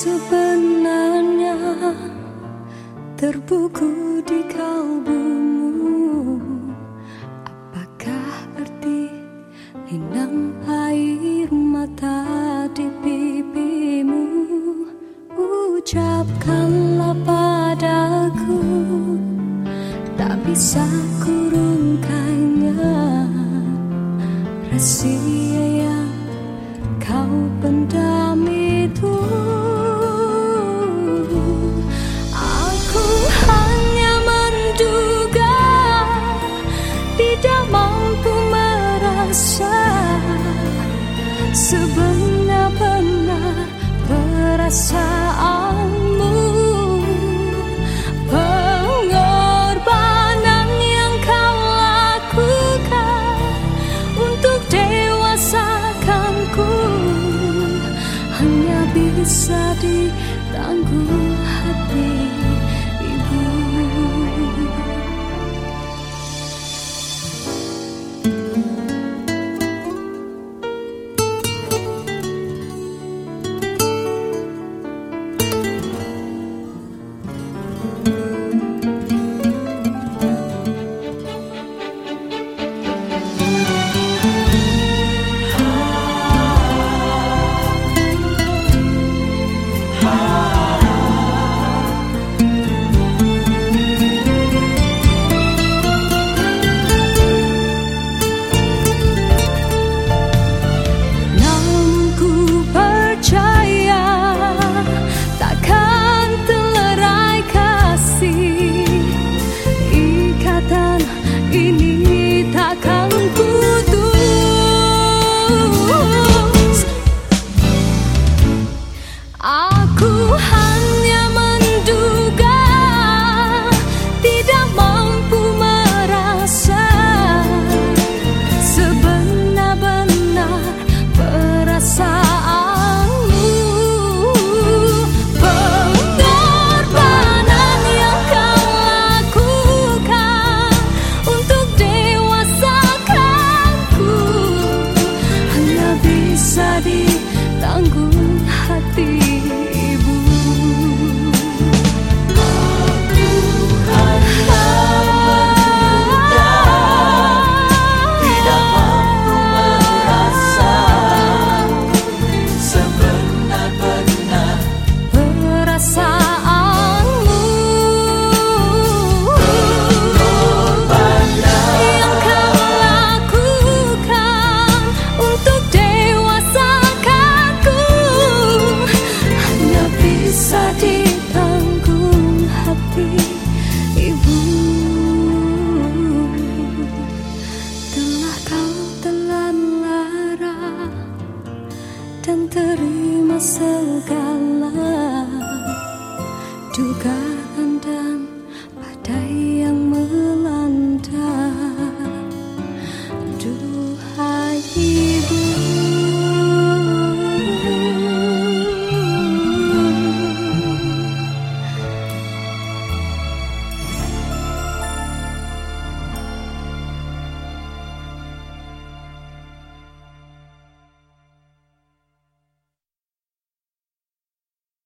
sebenarnya terbuku di kalbumu. Apakah arti linang air mata di pipimu? Ucapkanlah padaku Tak bisa kurungkannya Rahasia yang kau pendam itu merasa Sebenar-benar perasaanmu Pengorbanan yang kau lakukan Untuk dewasakanku Hanya bisa ditanggung terima segala duka.